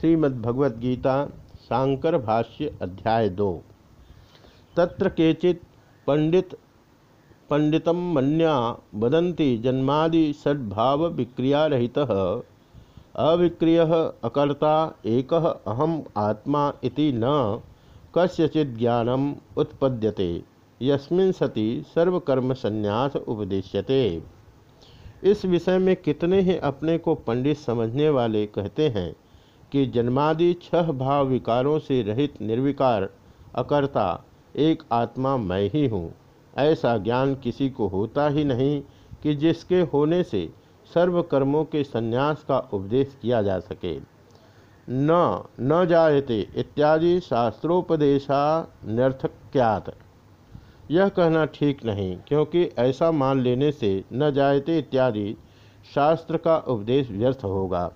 श्रीमद्भगवद्गीता शांकर भाष्य अध्याय दो। तत्र केचित पंडित पंडितम मन्या वदन्ति, जन्मादि सद्भाव विक्रियारहित अविक्रिय अकर्ता एक अहम आत्मा इति न कस्यचित ज्ञानम उत्पद्यते। यस्मिन् सति सर्वकर्म संन्यास उपदेश्यते। इस विषय में कितने ही अपने को पंडित समझने वाले कहते हैं कि जन्मादि छह भाव विकारों से रहित निर्विकार अकर्ता एक आत्मा मैं ही हूँ। ऐसा ज्ञान किसी को होता ही नहीं कि जिसके होने से सर्व कर्मों के संन्यास का उपदेश किया जा सके। न न जायते इत्यादि शास्त्रोपदेशा नर्थक्यात यह कहना ठीक नहीं, क्योंकि ऐसा मान लेने से न जायते इत्यादि शास्त्र का उपदेश व्यर्थ होगा।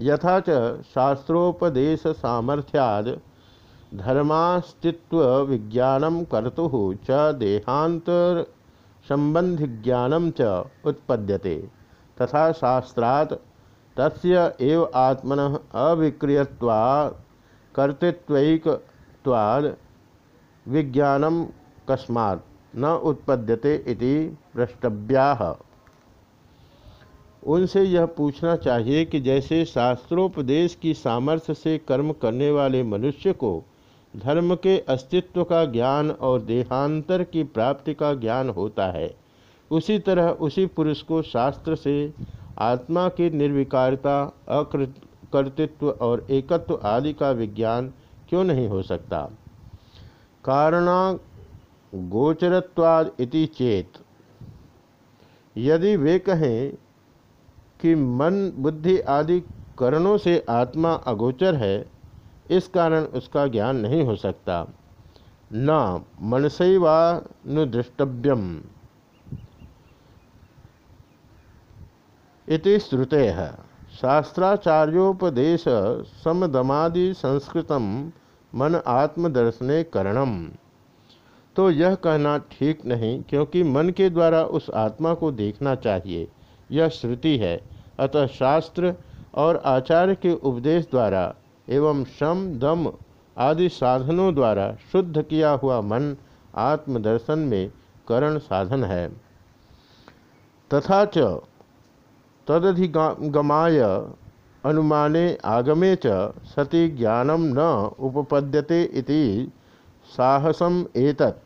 यथा च शास्त्रोपदेश सामर्थ्याद धर्मास्तित्व विज्ञान कर्तु च देहांतर संबंधि ज्ञानम च उत्पद्यते। तथा शास्त्रात् तस्य एव आत्मन अविक्रियत्वा कर्तृत्वैकत्वाद विज्ञानम कस्मात् न उत्पद्यते इति प्रष्टव्या उनसे यह पूछना चाहिए कि जैसे शास्त्रोपदेश की सामर्थ्य से कर्म करने वाले मनुष्य को धर्म के अस्तित्व का ज्ञान और देहांतर की प्राप्ति का ज्ञान होता है, उसी तरह उसी पुरुष को शास्त्र से आत्मा की निर्विकारता अकृतित्व और एकत्व आदि का विज्ञान क्यों नहीं हो सकता? कारणा गोचरत्वाद इति चेत। यदि वे कहें कि मन, बुद्धि आदि करणों से आत्मा अगोचर है, इस कारण उसका ज्ञान नहीं हो सकता। न मनसैवानुदृष्टव्यम इति श्रुते। है शास्त्राचार्योपदेश समदमादि संस्कृत मन आत्मदर्शने करणम। तो यह कहना ठीक नहीं, क्योंकि मन के द्वारा उस आत्मा को देखना चाहिए। यह श्रुति है। अतः शास्त्र और आचार्य के उपदेश द्वारा एवं शम, दम आदि साधनों द्वारा शुद्ध किया हुआ मन आत्मदर्शन में करण साधन है। तथा च तदधिगमाय अनुमाने आगमे च सति ज्ञानम न उपपद्यते इति साहसम एतत्।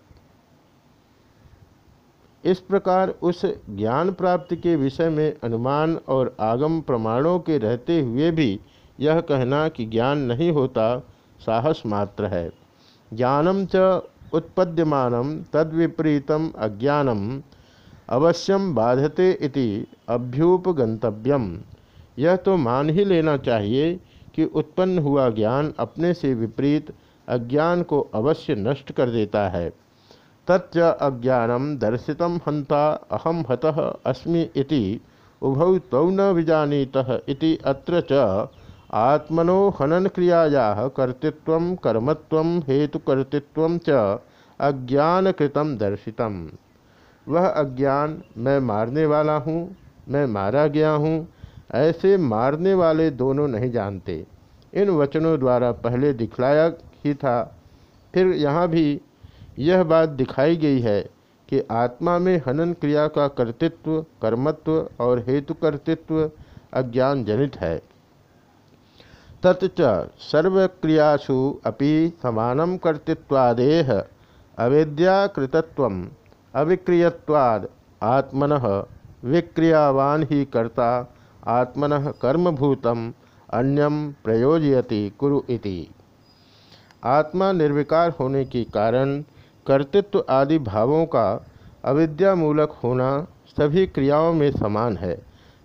इस प्रकार उस ज्ञान प्राप्ति के विषय में अनुमान और आगम प्रमाणों के रहते हुए भी यह कहना कि ज्ञान नहीं होता, साहस मात्र है। ज्ञानम च उत्पद्यमान तद्विपरीतम अज्ञानम अवश्यम बाधते इति अभ्युपगंतव्यम। यह तो मान ही लेना चाहिए कि उत्पन्न हुआ ज्ञान अपने से विपरीत अज्ञान को अवश्य नष्ट कर देता है। तच्च अज्ञानम दर्शित हंता अहम हतः अस्मि इति। उभौ तौ न विजानीतः इति अत्र च आत्मनो हनन क्रियाया कर्तृत्व, कर्मत्व, हेतुकर्तृत्व च अज्ञानकृतम दर्शितम। वह अज्ञान, मैं मारने वाला हूँ, मैं मारा गया हूँ, ऐसे मारने वाले दोनों नहीं जानते। इन वचनों द्वारा पहले दिखलाया ही था, फिर यहाँ भी यह बात दिखाई गई है कि आत्मा में हनन क्रिया का कर्तृत्व, कर्मत्व और हेतु कर्तृत्व अज्ञान जनित है तत्च सर्वक्रियासु अपि समानम कर्तृत्वादेह अवेद्याकृतत्व अविक्रियवाद आत्मन, विक्रियावान ही कर्ता, आत्मन कर्मभूतम अन्यम प्रयोजयति कुरु इति। आत्मा निर्विकार होने के कारण कर्तृत्व आदि भावों का अविद्यामूलक होना सभी क्रियाओं में समान है,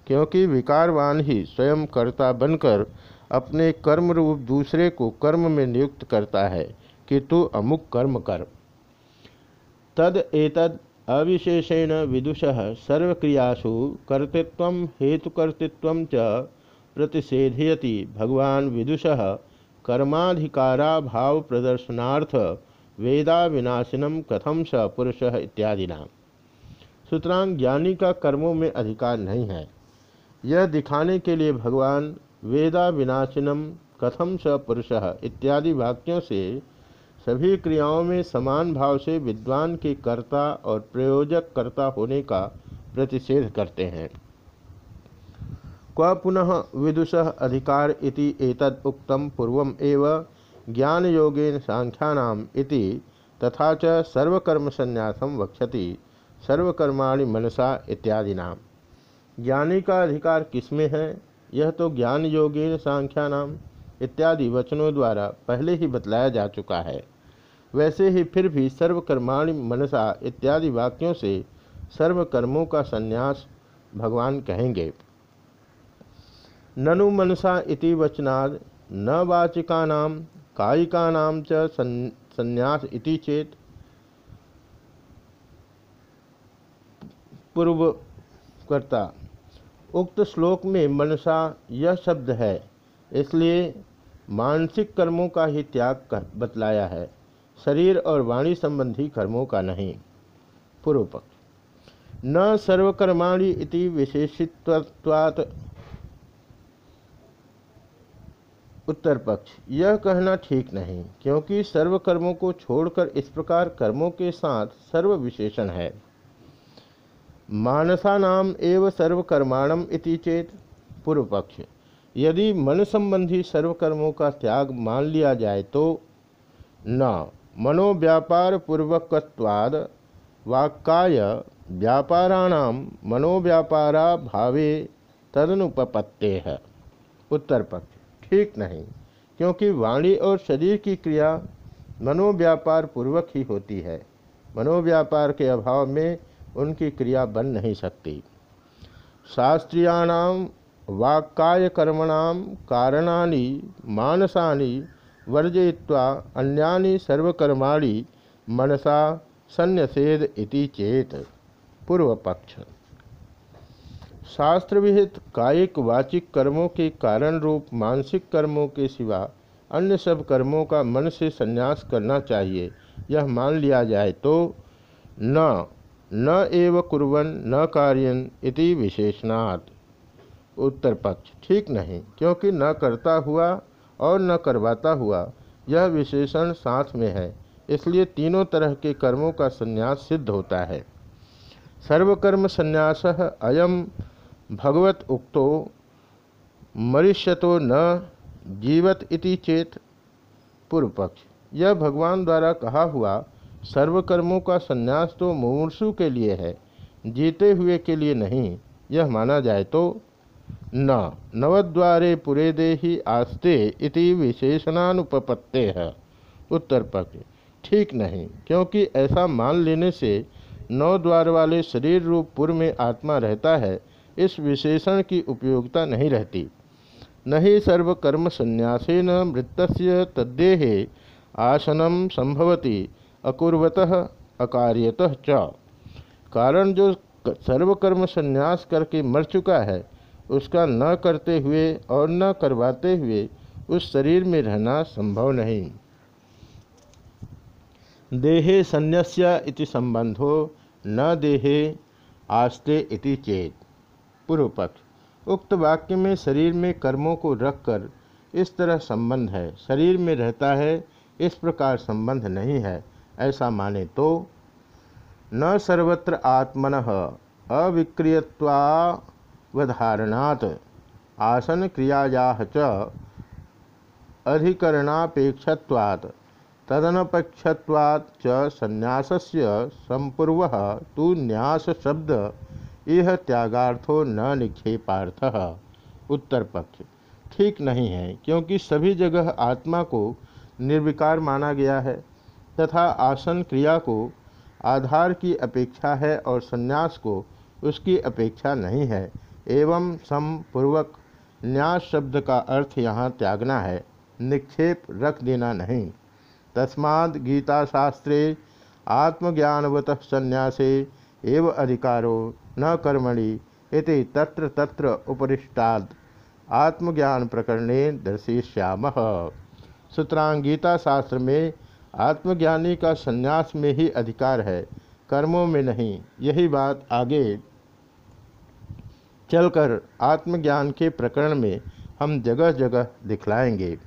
क्योंकि विकारवान ही स्वयं कर्ता बनकर अपने कर्म रूप दूसरे को कर्म में नियुक्त करता है कि तू अमुक कर्म कर। तद एतद अविशेषेण विदुष सर्वक्रियासु कर्तृत्व हेतुकर्तृत्व च प्रतिषेधयति। भगवान विदुष कर्माधिकारा भाव प्रदर्शनार्थ वेदा विनाशिनम कथम स पुरुष इत्यादि नाम सुतरांग ज्ञानी का कर्मों में अधिकार नहीं है। यह दिखाने के लिए भगवान वेदा विनाशिनम कथम स पुरुष इत्यादि वाक्यों से सभी क्रियाओं में समान भाव से विद्वान के कर्ता और प्रयोजक कर्ता होने का प्रतिषेध करते हैं। क्व पुनः विदुष अधिकार इति एतद उक्तम पूर्वम एव ज्ञान योगेन सांख्यानाम इति तथा च सर्वकर्म संन्यासम वक्षति, सर्वकर्माणि मनसा इत्यादि नाम ज्ञानी का अधिकार किसमें है? यह तो ज्ञान योगेन सांख्यानाम इत्यादि वचनों द्वारा पहले ही बतलाया जा चुका है। वैसे ही फिर भी सर्वकर्माणि मनसा इत्यादि वाक्यों से सर्वकर्मों का संन्यास भगवान कहेंगे। ननु मनसा इति वचनाद न वाचिका नाम कायिका नाम च संन्यास इति चेत पूर्व करता उक्त श्लोक में मनसा यह शब्द है, इसलिए मानसिक कर्मों का ही त्याग कर बतलाया है। शरीर और वाणी संबंधी कर्मों का नहीं। पूर्व पक्ष न सर्वकर्माणी इति विशेषित्वात् उत्तर पक्ष, यह कहना ठीक नहीं, क्योंकि सर्वकर्मों को छोड़कर इस प्रकार कर्मों के साथ सर्व विशेषण है। मानसा नाम एव सर्वकर्माणम इति चेत पूर्व पक्ष यदि मन संबंधी सर्वकर्मों का त्याग मान लिया जाए तो न, मनोव्यापार पूर्वकवाद वाक्काय व्यापाराणाम मनोव्यापारा भावे तदनुपपत्ते। है उत्तर पक्ष। ठीक नहीं, क्योंकि वाणी और शरीर की क्रिया मनोव्यापार पूर्वक ही होती है। मनोव्यापार के अभाव में उनकी क्रिया बन नहीं सकती। शास्त्रीयाणाम वाक्काय कर्मणाम कारणानि, मानसानि, वर्जयित्वा अन्यानि सर्वकर्माणि मनसा संन्यसेद इति चेत पूर्व पक्ष शास्त्र विहित कायिक वाचिक कर्मों के कारण रूप, मानसिक कर्मों के सिवा अन्य सब कर्मों का मन से संन्यास करना चाहिए। यह मान लिया जाए तो न न एव कुर्वन, न कार्यन इति विशेषणात्। उत्तर पक्ष, ठीक नहीं, क्योंकि न करता हुआ और न करवाता हुआ यह विशेषण साथ में है, इसलिए तीनों तरह के कर्मों का संन्यास सिद्ध होता है। सर्वकर्म संन्यास अयम भगवत उक्तो, मरिष्यतो न जीवत इति चेत। पूर्व पक्ष यह भगवान द्वारा कहा हुआ सर्वकर्मों का संन्यास तो मुमूर्षु के लिए है, जीते हुए के लिए नहीं, यह माना जाए तो न, नवद्वारे पुरे देही आस्ते इति विशेषणानुपपत्ते है उत्तर पक्ष ठीक नहीं, क्योंकि ऐसा मान लेने से नौ द्वार वाले शरीर रूप पुर में आत्मा रहता है इस विशेषण की उपयोगिता नहीं रहती। नहीं सर्वकर्म संन्यासेन मृत्य तद्देहे आसनम संभवती, अकुर्वतः अकार्यतः च। कारण जो सर्वकर्म संन्यास करके मर चुका है, उसका न करते हुए और न करवाते हुए उस शरीर में रहना संभव नहीं। देहे संन्यास्य इति संबंधो, न देहे आस्ते इति चेत। पूर्व पक्ष उक्त वाक्य में शरीर में कर्मों को रखकर इस तरह संबंध है। शरीर में रहता है, इस प्रकार संबंध नहीं है। ऐसा माने तो न सर्वत्र आत्मन अविक्रियवावधारणात् आसन क्रियाया च अधिकरणापेक्षत्वात्। तदनपेक्षत्वात् च संन्यासस्य संपूर्व तो न्यास शब्द यह त्यागार्थो न निक्षेपार्थ उत्तर पक्ष। ठीक नहीं है, क्योंकि सभी जगह आत्मा को निर्विकार माना गया है, तथा आसन क्रिया को आधार की अपेक्षा है और संन्यास को उसकी अपेक्षा नहीं है। एवं समपूर्वक न्यास शब्द का अर्थ यहाँ त्यागना है, निक्षेप रख देना नहीं। तस्माद् गीता शास्त्रे आत्मज्ञानवत संन्यासे एव अधिकारो न कर्मणि इति तत्र तत्र उपरिष्टाद आत्मज्ञान प्रकरणे दर्शिष्याम सुतरांग गीता शास्त्र में आत्मज्ञानी का संन्यास में ही अधिकार है, कर्मों में नहीं। यही बात आगे चलकर आत्मज्ञान के प्रकरण में हम जगह जगह दिखलाएँगे।